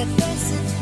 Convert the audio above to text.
that person